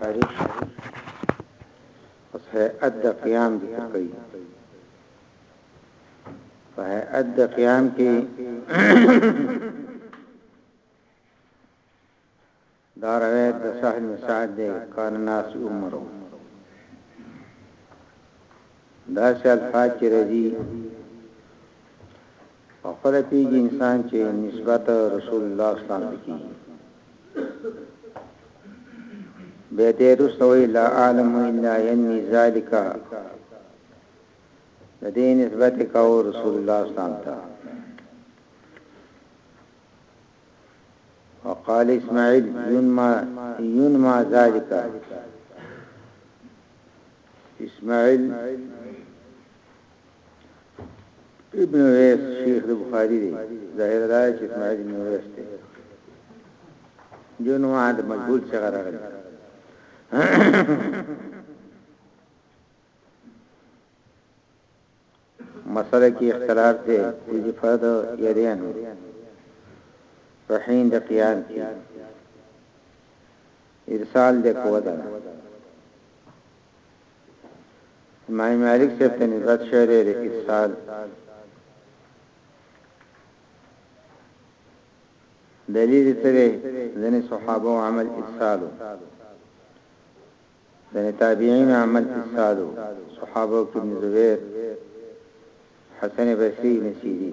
تاریخ اوس هيئت د قیام ذکر کوي په هيئت د قیام کې دا روایت د سهل مساعد دی کان ناس عمرو دا شال فاچ رضی پخپله کیږي انسان چي نسبت رسول الله اسلام ته کیږي بیا دې رسته وی لا اعلم الا ینی ذالک د دې نسبت کاو رسول الله اسلام ته وقال اسماعیل ینما ینما ذالک اسماعیل ابن ویس شیخ د بخاری دی ظاهر دا چې اسماعیل ابن ویس دی جو نو عاد مجهول څنګه راغلی مسله کې اختلاف دی چې فرد یریان رحین د قیان کې ارسال د کودا امام مالک صاحب ته نسبت شوی دی د ارسال دلیل څه دی ځنې صحابه او عمل ارسالو ځنې تابعین عمل ارسالو صحابه کې ابن زبیر حسن بصری نصیری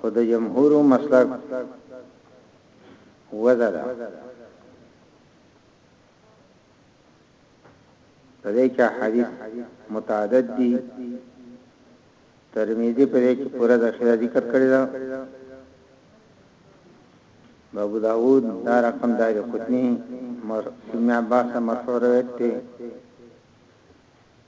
خو د جمهور مسلک وضع ده په دې کې حدیث متعدد دي ترمذی په دې کې پورا د خیر ذکر کړی دا ابو داوود دا رقم دایره قطنی مر ابن عباس مرفوع روایت دی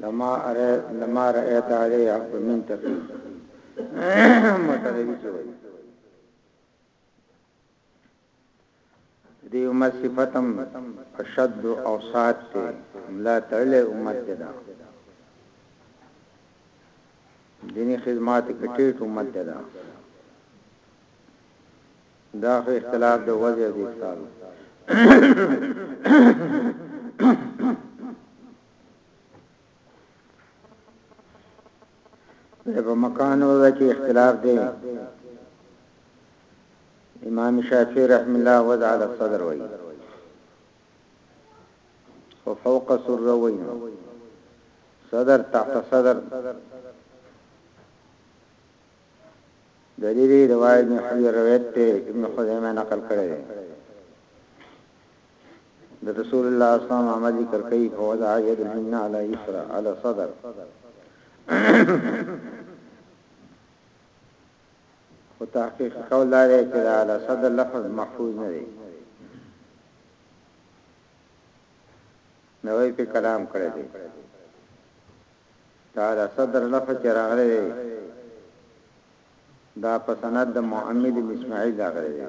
لما اره لما رأيت عليه حق من تقي متدوي کې وایي دی امت صفتم اشد او سات ته لا تعالی امت ده دینی خدمات کټیټ امت ده دا خو اختلاف د وجه دي تعالی په مکان او ځای کې اختلاف دی امام شافعي رحم الله وضع على الصدر وایي او فوق سر وایي صدر تحت صدر دلیل روایت ابن حجر روایت ته ابن خزیمه نقل کړی دی د رسول الله صلی الله علیه وسلم عمل ذکر کوي فوضع يد اليمنى على يسرى على صدر خو تحقیق قول لري چې دا على صدر لفظ محفوظ نه دی نوې په کلام کړی دی دا على صدر لفظ چې راغلی دی دا په سند د محمد بن اسماعیل راغلی دی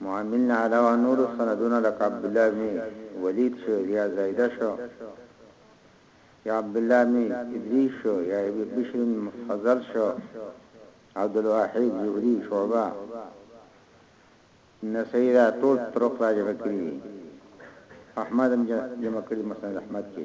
معمل نه علاوه نور سندونه لکه عبدالله بن ولید شو یا زایده شو یا عبدالله بن ادریس شو یا بشر مفضل شو عبدالواحد زهری شعبه نسائی دا ټول طرق را جمع کړی دي احمد هم جمع کړی مسند احمد کې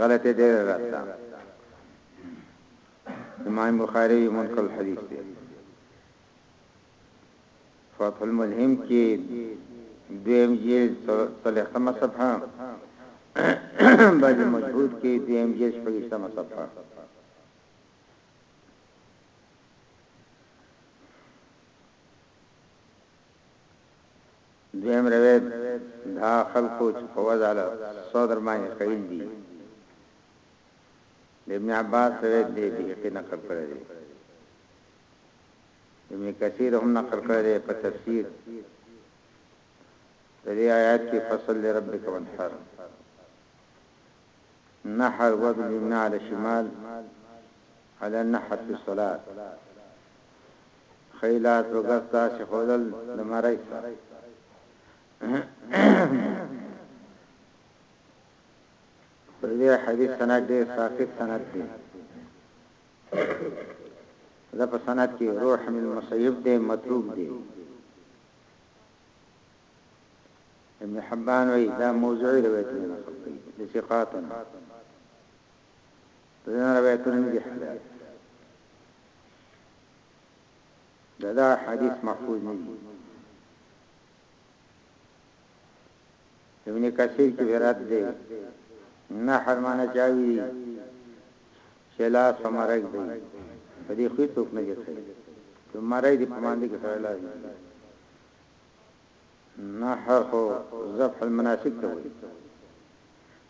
غلطه دې راځه امام بخاری منقل حدیث دی فتح الملهم کې دویم جیل صلیخمه صفحه بعد مجهود کې دویم جیل شپږشتمه صفحه دویم روایت، دا خلکو چې په وضع له صدر باندې قیل دي، د ابن عباس روایت دی، بهقي نقل کړی دی، ابن کثیر هم نقل کړی دی، په تفسیر د دې آیات کې فصل لربک وانحر نحر وبل یمنع على شمال على نحر في الصلاه ښی لاس به ګس داسې ښودل د مرۍ سره پر دې حدیث سند دې ساقط سند دې دا په سند کې روح من مصیب دې مطلوب دې ابن حبان وی دا موضوعی روایت نه خبرې د ثقاتن دغه روایتونه نه دي حلال دا دا حدیث محفوظ نه دي ابن کثیر کې رد دی نه حرمانه چاوي شلا سمرګ دی په دې خو څوک نه ګټي ته مرای دې په باندې کې سره لاس نه هر خو ذبح المناسک ته وایي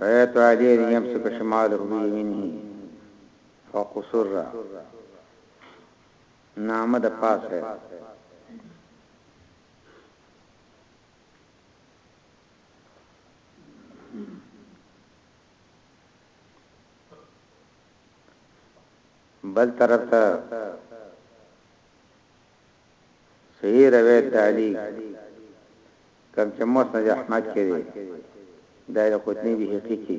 رأيت علي يمسك شماله بيمينه فوق سره نامه د پاسه بل طرف ته صحیح روایت تعلیق کوم چې مسند احمد کې دی دا د قطنی بهقی کې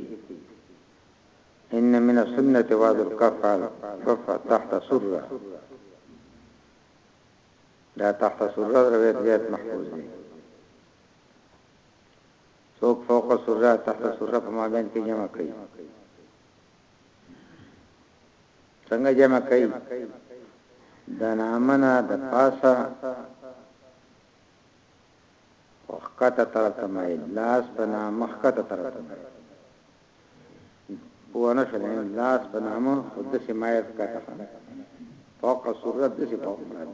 ان من السنه وعد الكف الكف تحت سره دا تحت سره روایت زیات محفوظ دی څوک فوق سره تحت سره په مابین کې جمع کوي څنګه جمع کوي د نامنا د پاسه وخکته طرف ته مای لاس په نام مخکته طرف ته مای ونه شل لاس په نام خود سي مای کته فوق صورت سي فوق مراد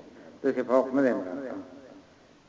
سي فوق نه مراد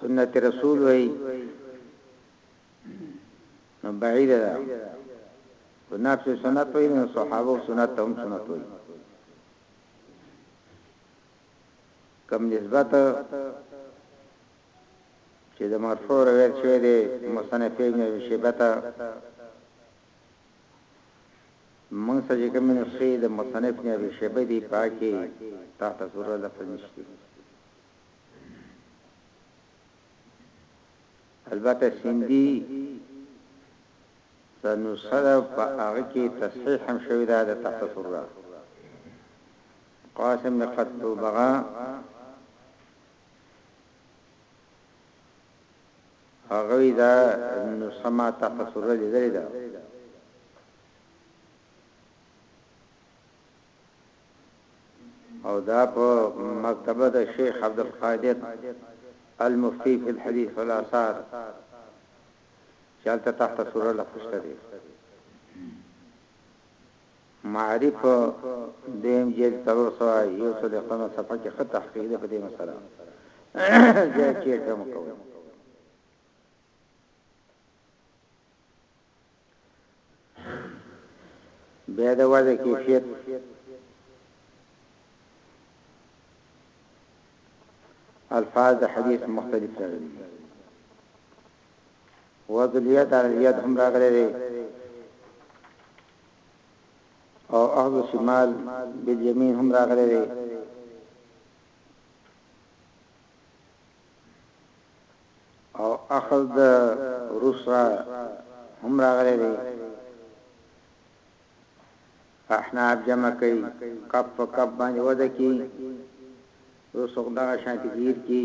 سنت رسول وای نو بعید ده ګناه په سنت وای نو صحابه سنت هم سنت وای کم نسبت چې د مرفوع روایت شوی دی مصنف ابن شیبته موږ ته چې کومې نسخې د مصنف ابن ابي شيبه دي په هغه کې تحت سوره لفظ نشته البته سیندی سنو سره په هغه کې تصحیح هم شوی دا د تحت سره قاسم قد بغا هغوی دا نسخه ما ته په سوره لېږلې ده. او دا په مکتبه د شیخ عبدالقادر المفتی فی الحدیث والآثار چالت تحت سوره لخشته دی معارف دویم جلد څلور سوه یو څلوېښت مه صفحه کې ښه تحقیق دی په دې مسئله زیات چیر ته مه کوئ. بیا د وضع کیفیت الفاظ د حدیث مختلف راغلي وضع الیت علی الیت هم راغلي او اهل الشمال بالیمین هم راغلی دی او اخذ د روسا هم راغلی دی احنا جمع کوي کپ په کپ باندې ودا کی روسو دا شانتګیر کی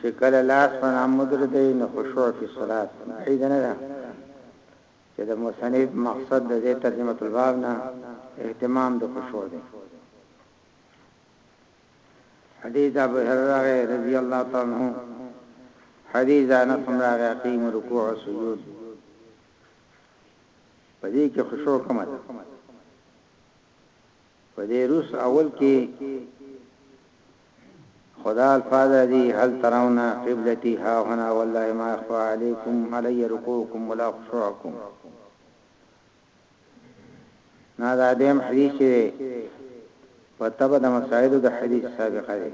چې کله لاس په نامه ودرېدی نو خشوع فی الصلوة بعیده نه ده چې د مصنف مقصد د دې ترجمة الباب نه اهتمام د خشوع دی حدیث ابو هرره رضی الله تعالی عنہ حدیث انس راغی قیم رکوع او سجود پدې کې خشوع کومه ده په دې روس اول کې خدا الفاظ راځي هل ترون قبلتي ها هنا والله ما اخفى عليكم علي ركوعكم ولا خشوعكم نا دا دیم حدیث چې په تبع د مسائل د حدیث سابقه دی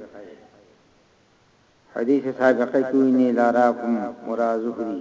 حدیث سابقه کوي نه لاراکم ورا زهري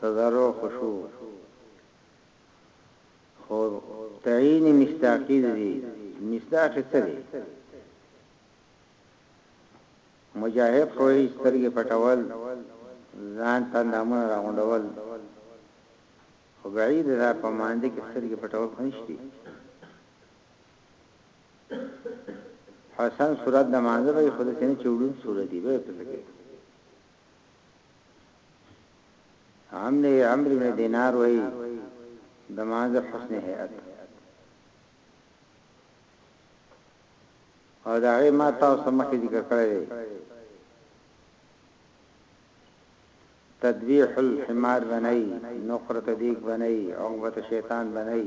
تضرع خو شو خو تعین مصداقی ددی مصداق څه دی مجاهد خو یې سترګې پټول ځان ته نامونه راغونډول خو بعید ده په مانده کې سترګې پټول خو نشتی حسن صورت د مانده به خود سینه چوړون صورت دی به پسکه هم دی عمرو بن دینار وایي د مانځه حسن هیئت او دا غي ما تاسو مخې ذکر کړی دی تدبیح الحمار بنای نقرت دیک بنای عقبت شیطان بنای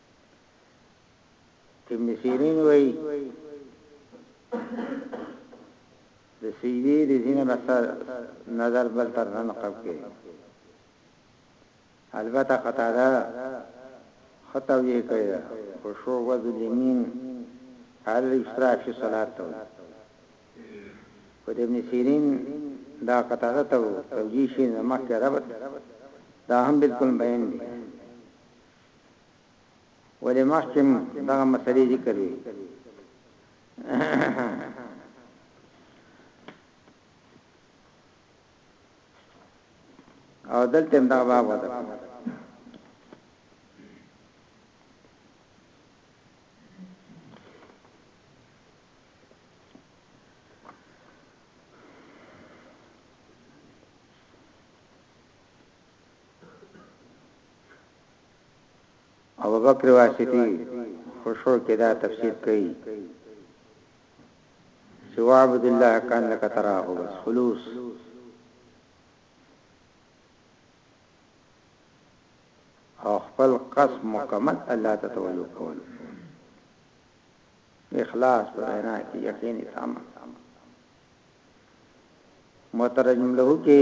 ابن سیرین وایي د سجدي د ځینې مسل نظر بل تر نه نقب کې البته قطاده خطا وی کړی دا خشوع وذ الیمین علی الاشراف فی صلات تو خود ابن سیرین دا قطاده تو توجیه شین مکه ربط دا هم بالکل بیان دی ولې مخکې هم دغه مسلې ذکر وي او دلته هم دغه باب وته ابو بکر واسطي خوشو کې دا تفسیر کوي چې عبد الله کان لک تراه بس خلوص او خپل قسم مکمل الله ته توجه کول اخلاص په وینا کې یقین تام مترجم له کې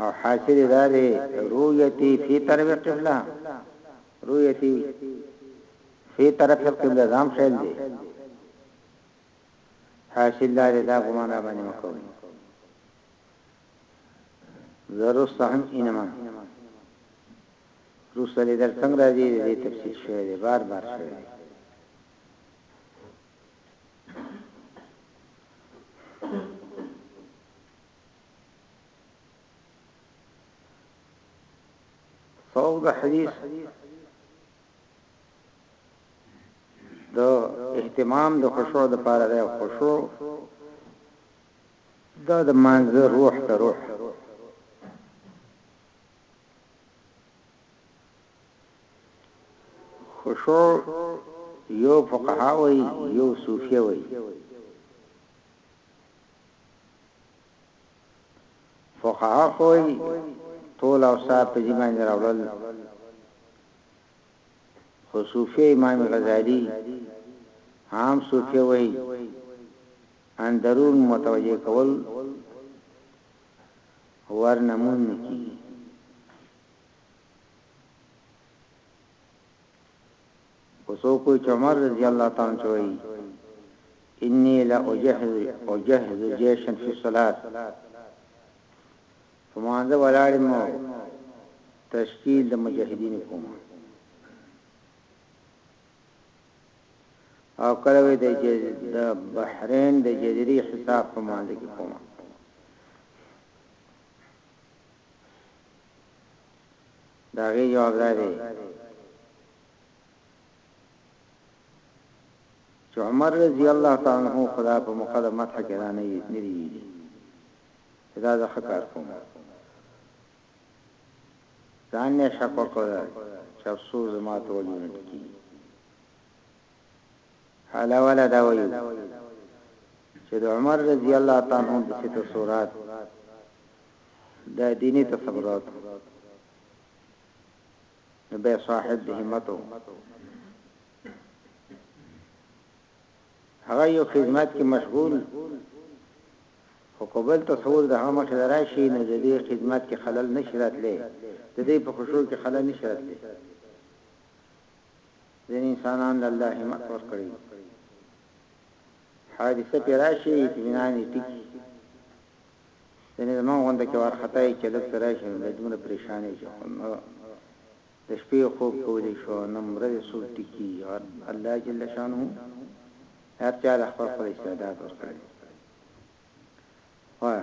او حاصل یې دا دی رؤیتي فی طرف قبله رؤیتي فی طرف قبله دام شیل دی حاصل دا دی دا ګمان را باندې مکو ضرور صحن انما روسل در څنګه راځي دې تفصیل شوی دی بار بار شوی دی Thank you. فوق د حدیث د اهتمام د خشوع د پاره ده خشوع دا د مانځ روح ته روح خشوع یو فقها وی یو صوفیه وی فقها کوي ټول اوصاف په دې باندې راوړل خو صوفي امام غزالي عام صوفي وایي ان درون متوجه کول ورنمون کی خو څوک وایي چې عمر رضی الله تعالی عنه چې وایي، انی لا اجهز جیشا فی الصلوة، په لمانځه ولاړ یم او تشکیل د مجاهدینو کوم. او کله وایي د بحرین د جزیرې حساب په لمانځه کې کوم. د هغې جواب دا دی. چې عمر رضی الله تعالی عنه خدا په موقع د مدح کې را نه یې نه دی ویلي چې دا زه ښه کار کوم ځان نه شک وکړ چې افسوس ما ته وجو نه ټکی حالا ولا دا ویو چې د عمر رضی الله تعالی عنه د ست صورت د دیني تصورات نو به صاحب د همت وو هغه یو خدمت کې مشغول خو قبل تصور د هغه مخې راشي نو د دې خدمت کې خلل نشرت لې د دې په خوشو کې خلل نشرت لې ځین انسانان د الله همت ور کړی حادثه پیراشي اطمینان ټیک ځنې زمونږ غونده کې وارخطا یې چې لږ څه راشي نو بیا دومره پریشان یې چې نه د شپې خوب کولی شو او نه ورځې څوک ټیکي الله جل شانه هر چا د خپل خپل استعداد ورکړي وای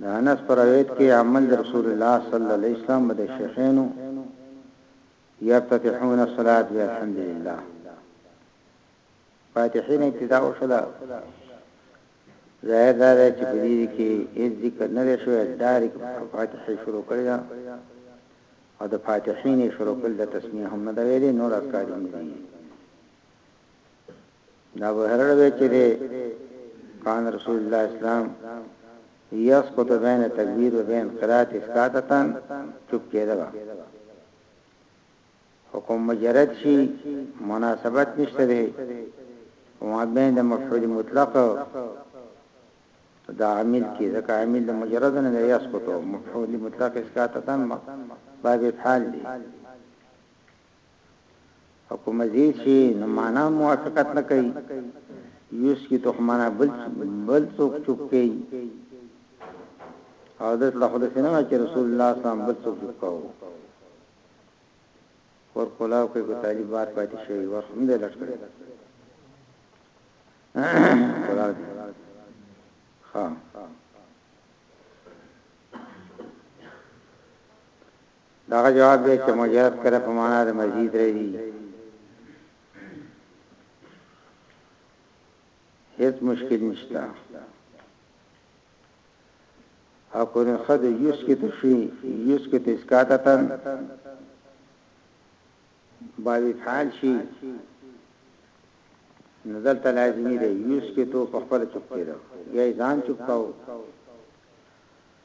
د انس په روایت کې عمل د رسول الله صلی الله علیه وسلم به د شیخینو یفتتحون الصلاة بالحمدلله فاتحین ابتدا وشله ظاهر دا دی چې په دې کې هیڅ ذکر نه دی شوی ډایرک فاتحه شروع کړی دا او د فاتحین شروع کول د تسمیه هم نه دی ویلي نور اذکار هم دي دا به هر وی چې دی کان رسول الله اسلام یسقط بین تکبیر و بین قرات اسقاطتن چوپ کېده حکم مجرد شي مناسبت نشته دی وما بین د مفعول مطلق دا عامل کې ځکه عامل د مجرد نه یسقط مفعول مطلق اسقاطتن باب افعال دی او که مزید شي نو معنا موافقت نه کوي یوس کی تو معنا بل بل څوک چوک کوي او د الله خدای سينه چې رسول الله صلی الله علیه وسلم بل څوک کوي ور کولاو کې کو طالب بار پاتې شي ور هم دې لټ کړي کولاو ها دا هغه جواب دی چې مجرد کله په معنا د مزید راځي هیڅ مشکل نشته او کورن خد یوس کې تشوی یوس کې تسکاتتن باوی فعال شي نظر ته لازمی دی یوس کې تو په خپل چوپ کړو یا ځان چوپ کاو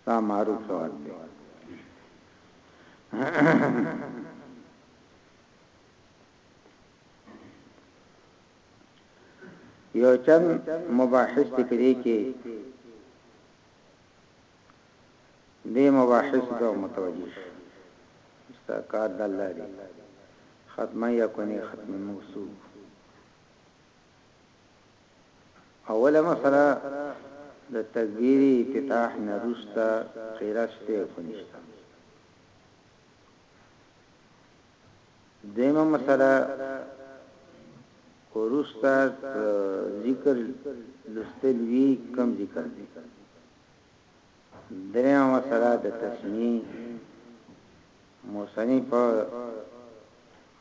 ستا معروف سوال دی یو چند مباحث دی پدې کې دې مباحث ته متوجه شي ستا کار د الله دی ختمه یا کونی ختمه موصول اوله مسئله د تکبیر افتتاح نه روسته قیرا شته خو نشته دیمه مسئله وروسته ذکر لستل وی کم ذکر دی درېیمه مسئله د تسمیې مصنف په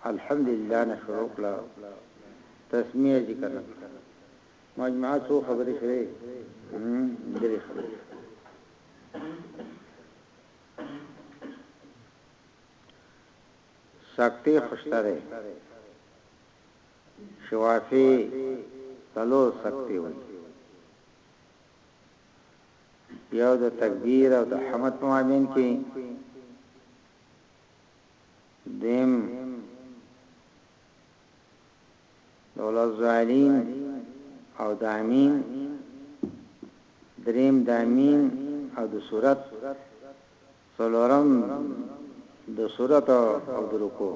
الحمدلله نه شروع کړه، تسمیه یې ذکر نه کړه. مجموعه څو خبرې شوې؟ درې خبرې. سکتې خو شته دی، شوافي څلور سکتې وایي. یو د تکبیر او د حمد په مابین کې دیم دولزالین او دامین دریم دامین او د صورت سلورم د صورت او د رکوع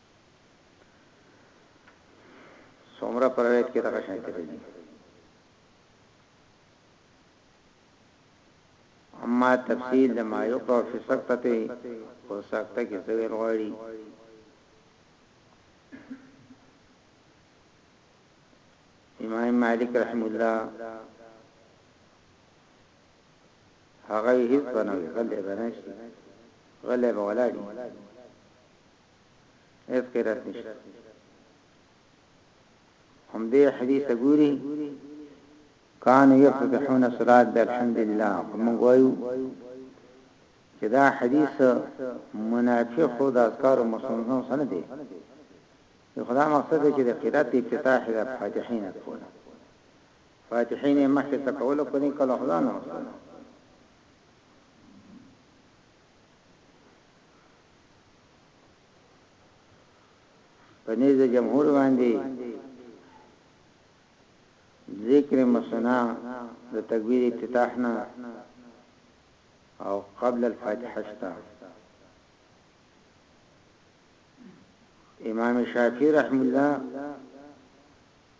سومره پرویت کې دغه شان کې دي اما تفصیل د ما یو کو فی سقطته او سقطه کې څه ویل غواړي امام مالک رحم الله هغه هیڅ بنوي غلې بنشي غلې بولاړي هیڅ قرات نشته هم دې حدیث ګوري کان یفتحون صلات بالحمد لله هم وایو چې دا حدیث منافق د اذکار او مسلمانانو سره دی یو خدای مقصد چې د قرات افتتاح د فاتحین کوله فاتحین مخکې تکول کوي کله خدای نه په نيز جمهور باندې ذکر مسنا د تکبیر افتتاح نه او قبل الفاتحه شتا امام شافعی رحم الله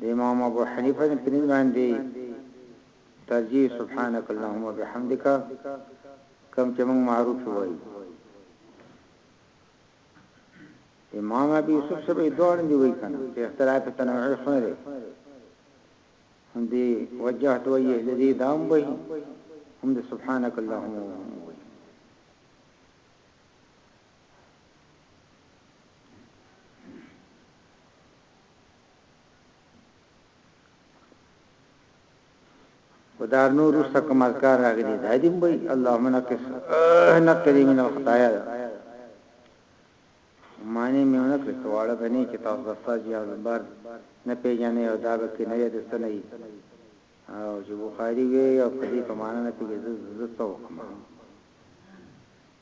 د امام ابو حنیفه په نوم باندې ترجیح سبحانك اللهم وبحمدك کم چې موږ معروف وایو امام ابي يوسف سبي دوړ دی وای کنه چې اختلاف تنوعي خونه دی هم دی وجهت وی الذي دام وی هم د سبحانك اللهم ودار نور است کوم اذکار راغلي دا دې وای اللهم نقص نقلي من الخطايا معنی میونه کړ سواله بني چې تاسو دستا جی بار نه پیژنې او دا به کې نه دې سنې او چې بخاری وی او په دې په معنا نه پیژنې زه څه وکم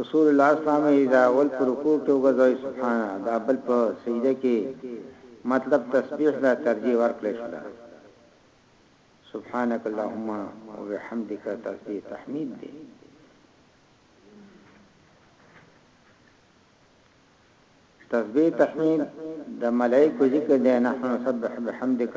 رسول الله اسلام یې دا اول په رکوع کې وګرځوي سبحانه دا بل په سجده کې مطلب تسبیح لا ترجیح ورکړې شو دا سبحانك اللهم وبحمدك تسبیح تحمید دی تسبیح تحمید د ملائکه ذکر دی نحن نسبح بحمدک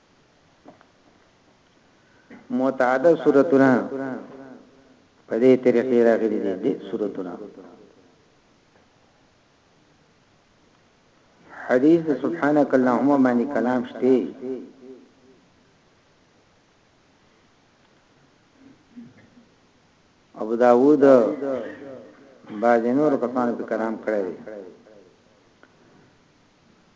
متعدد صورتونه په دې طریقې راغلي دي د صورتونه حدیث سبحانك اللهم باندې کلام شته ابو داوود باج نور کسانو په کلام کړی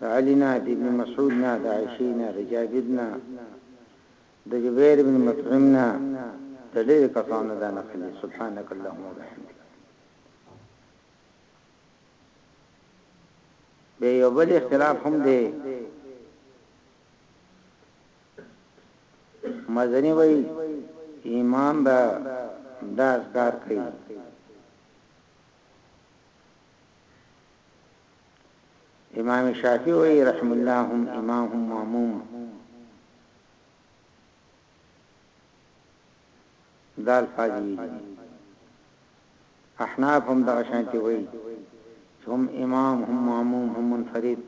د علی نه، د ابن مسعود نه، د عائشې نه، د جابر نه، د جبیر بن مطعم نه، د ډېرو کسانو دا نقل دی، سبحانک اللهم وبحمدک. به یو بل اختلاف هم دی مزنی وای امام به دا اذکار کوي امام شافعي وایي رحم الله هم امام هم ماموم دا الفاظ ویلي احناف هم دغه شانتي وایي چې هم امام هم ماموم هم منفرد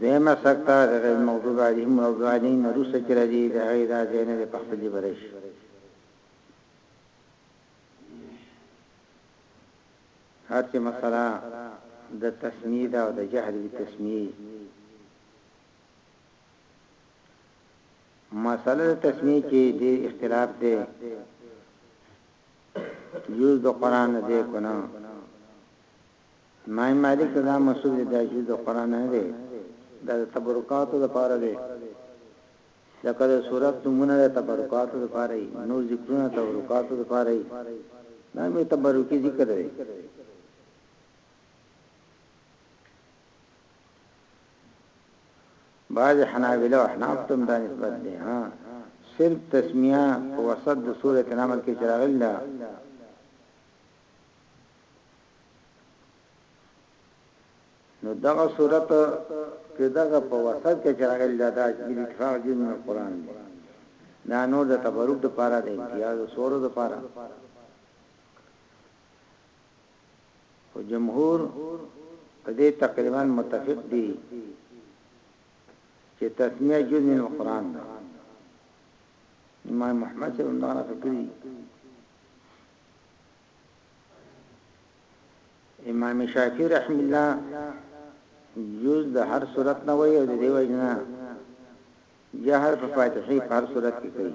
دیمه سکتا د غیر مغضوب علیهم ولا الضالین روس چې راځي د هغه د ځینې د پخپلې برش هر چې مسله د تسمید او د جهر د تسمید مساله د تسميه کي ډير اختلاف دی جوز د قران نه دی کنه امام مالک دا مسعود دی دا جوز د قران نه دی دا تبرکات د پاره دی لکه د صورت نمونه د تبرکات د پاره نو ذکرونه تبرکات د پاره دا می تبرکی ذکر دی بعض حنابلة او احناف تم دا نسبت دی ها صرف تسمیه په وسط د سورة نمل کې چراغل ده نو دغه صورت کې دغه په وسط کې چراغل ده دا مل اتفاق جن قرآن دی دا نور د تبرک د پاره د امتیاز سورو د پاره خو جمهور په دې تقریبا متفق دي چې تسمیه جز من القرآن ده امام محمد صلی الله علیه وسلم امام شافعی رحم الله جز د هر صورت نه وایي او د دې وجنه جهر په فاتحه په هر صورت کې کوي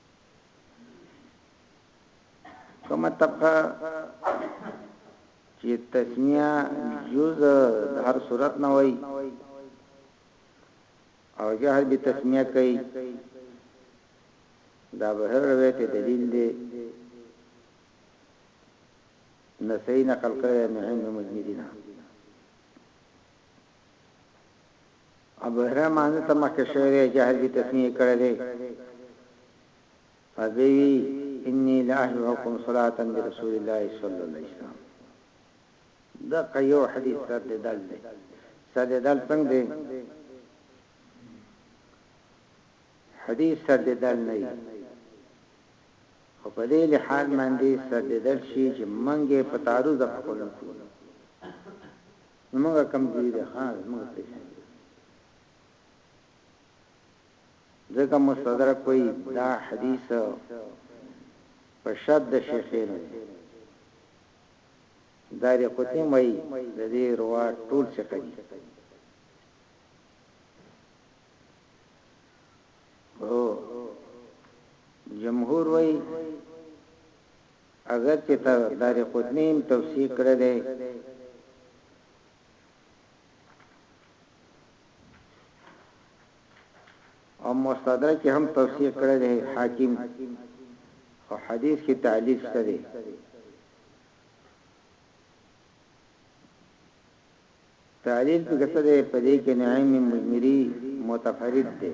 کومه طبقه چې تسمیه جز د هر صورت نه وای او جهر به تسمیه کوي دا به هر روایت دلیل دی نسینا خلقه نه هم مجمدینا ابهره مانده ته مخکې شوی دی جهر به تسمیه یې کړی دی پس به وی انی لاشبهکم صلاة برسول الله صلی الله علیه وسلم دقه یو حدیث سر دی دل دی سر دی دل څنګه دی حدیث سر دی دل نه او په دې لحاظ باندې سر دی دل شي چې منګه په تعرض خپل کوو زمونږ کم ځای دی ها زمونږ پریشان دی ځکه مستدرک وی دا حدیث په شد د شیخین دار قطیم وی د دې روا ټول څه کوي او جمهور وی اګر چه تا دارقطنی هم توثیق کړی دی. او مستدرک یې هم توثیق کړی دی حاکم خو حدیث کې تعلیل شته دی. تعلیل په کته دی په دې کې نعیم مجمری متفرد دی.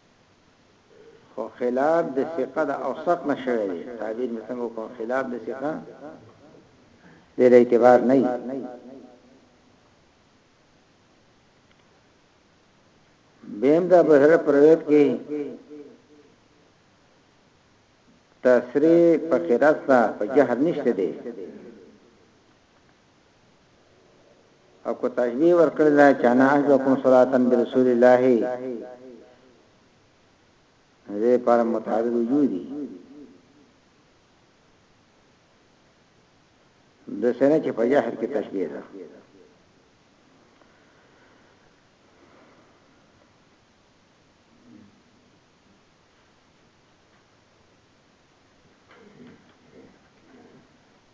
خو خلاف د ثقه د اوثق نشوي دي تعبیر مې څنګه کوم خلاف د ثقه د اعتبار نه بهم دا بهر پرویت کې تسری په قرات په جهر نشته دي او کو تشبیه ورکړل دا چې انا احبکم صلاتن برسول الله دې پر متعدد وجودي د سره چې په جهر کې تشبیه ده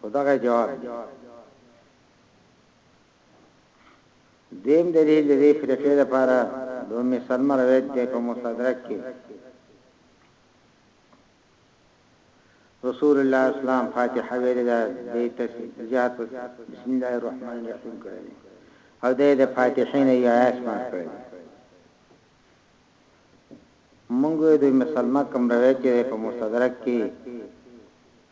خو دغه جواب دی. دویم دلیل د دې فرقې لپاره د ام سلمه روایت دی په مستدرک کې رسول الله اسلام فاتحه ویلې ده د تسجیحات په بسم الله الرحمن الرحیم کړل او د فاتحه نه یو آیات ما کړل مونږ د مسلمان کوم روایت په مستدرک کې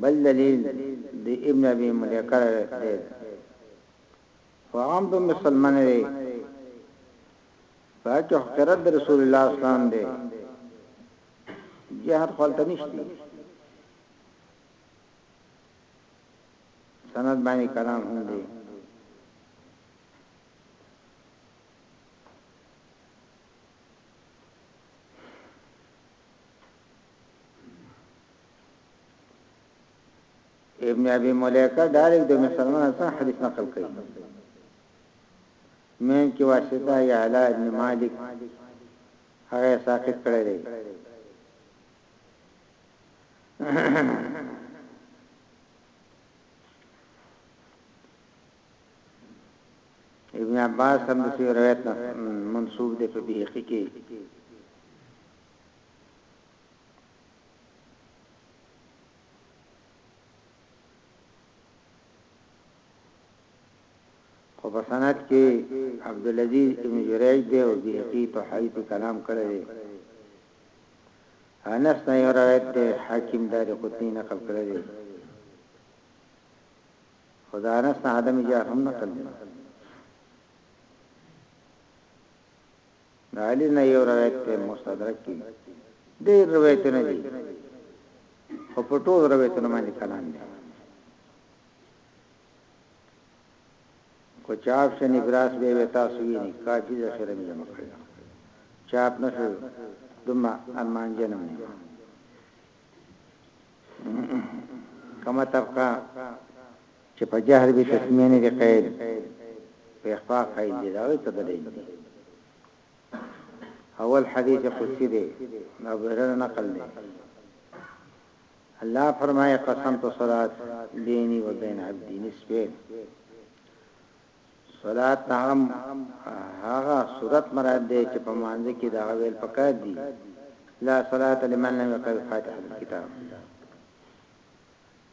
بل دلیل د ابن ابي ملیکه دی خو هغه هم په مسلمان دی پاکه حقرت د رسول الله اسلام دی جهاد خپلته نشتی سند باندې کلام هم دی ابن ابي مليکه دارک د مسلمان سره حدیث نقل کړي مین کې واسطه یا علا ابن مالک هغه ساقط کړی دی ابن عباس هم د روایت منسوب دی په بهقي کې او په سند کې عبد العزيز ابن جريج دی او بيقي په حيث کلام کړی دی انس نه یو روایت دی حاکم دار قطنی نقل کړی دی خدا انس نه عدم جار هم نقل دی د علي نه یو روایت ته مستدرک کی ډیر روایتونه دي خو په ټول روایتونو باندې کلام دی کو چاپ شن ابراس به وتا سوی نه کافی ذخیره می جمع کړی چاپ نه شو دما ارمان جنم نه کما طبقه چه په جهر به تسمیه نه دې قیل په اخفاء قیل دې داغی څه دلیل دې اول حدیث قدسی دې دا بهرر نقل دې الله فرمائے قسم تو صلات بینی و بین عبدی نسبیل صلات نعم هغه صورت مراد دی چې په مانځ کې دا ویل پکار دي لا صلات لمن لم يقرأ فاتحه الكتاب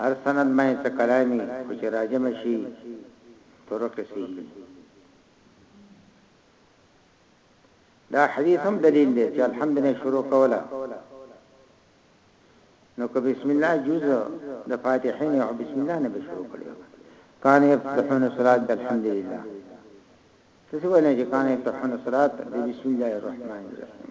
هر سند باندې څه کلامي خو چې راجم شي طرق صحیح دا حدیث هم دلیل دی چې الحمدلله شروع کوله نو که بسم الله جوز د فاتحین او بسم الله نه شروع کړو کان یفتحون الصلاه بالحمدلله څه څه ولې چې کان یفتحون الصلاه بسم الله الرحمن الرحیم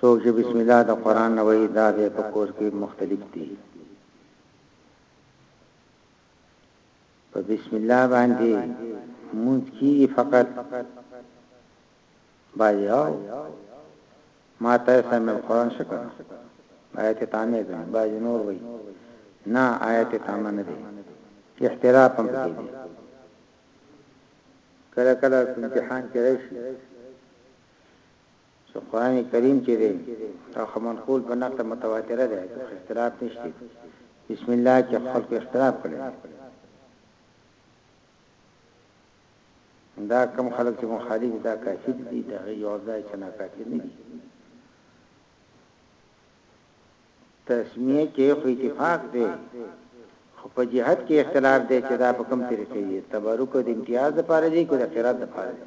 څوک چې بسم الله د قران نه وایي دا د په کور کې مختلف دي په بسم الله باندې مونږ کیږي فقط باید او ما ته سمع القرآن شکر آیت تامه ده باید نور وی نه آیت تامه نه ده احتراف هم پکې دي کله کله امتحان کې راشي چې قرآن کریم چې دی دا منقول په نقل متواتره ده اختلاف نشته بسم الله کې خلق اختلاف کړي دا کوم خلک چې مخالف دا کافر دي د هغه جواب دا چې نه کافر نه دي تسمیه کې خو اتفاق دی خو په جهاد کې اختلاف دی چې دا په کوم طریقې دی تبرک د امتیاز لپاره دی که د قرات لپاره دی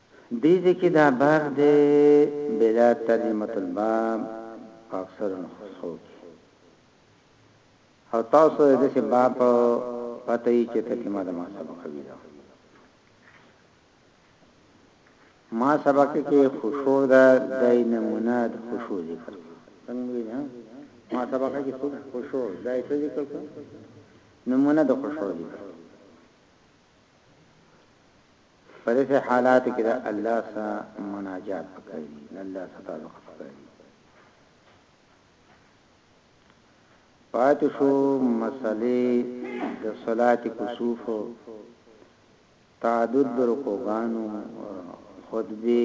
دې ځای کې دا باب دی بلا ترجمة الباب په اکثرو نسخو کې او تاسو ته داسې باب پته یې چې تتمه د ما سبق وی ده ما سبق کې خشوع ده دای نمونه د خشوع ذکر څنګه وی نه ما سبق کې خشوع دای څه ذکر نمونه د خشوع ذکر په داسې حالاتو کې د الله سره مناجات پکار دی د الله سره تعلق پکار دی پاتې شو مسلې د صلات کسوف تعدد د رکوګانو خطبه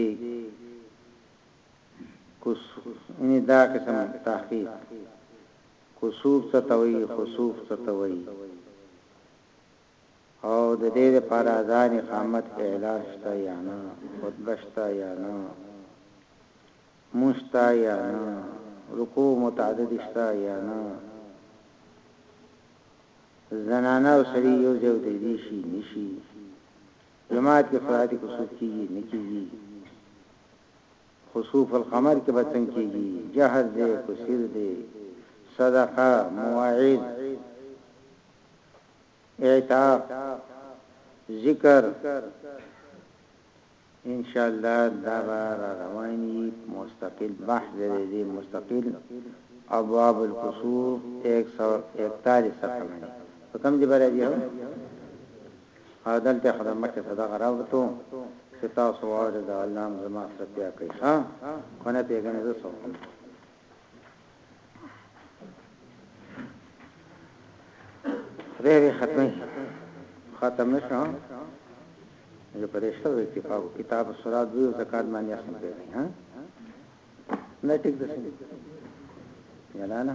کوس ان دا قسم تحقیق کسوف ستوي خسوف ستوي او د دې لپاره اذان اقامت کې اعلان شته یا نه خطبه شته یا نه مونځ شته یا نه رکوع متعدد شته یا نه زنانه او سړي یو ځای ودرېدي شي نشي جماعت کې صلات کسوف کیږي نه کیږي خسوف القمر کې بچن کیږي جهر دې کثیر دې صدقه مواعظ اعتاف ذکر ان شاء الله دا را رواني مستقل بحث دې مستقل ابواب القصور 141 صفحه باندې په کوم ځای باندې یو او دلته خدای مکه صدا غراوتو چې تاسو واره د الله زما سره پیاکې ها کنه پیغام زه سوم ډېر ختمي ختم نشو زه پرې شته اتفاق کتاب سورات دی او زکات باندې اصل دی ها نه ټیک ده نه نه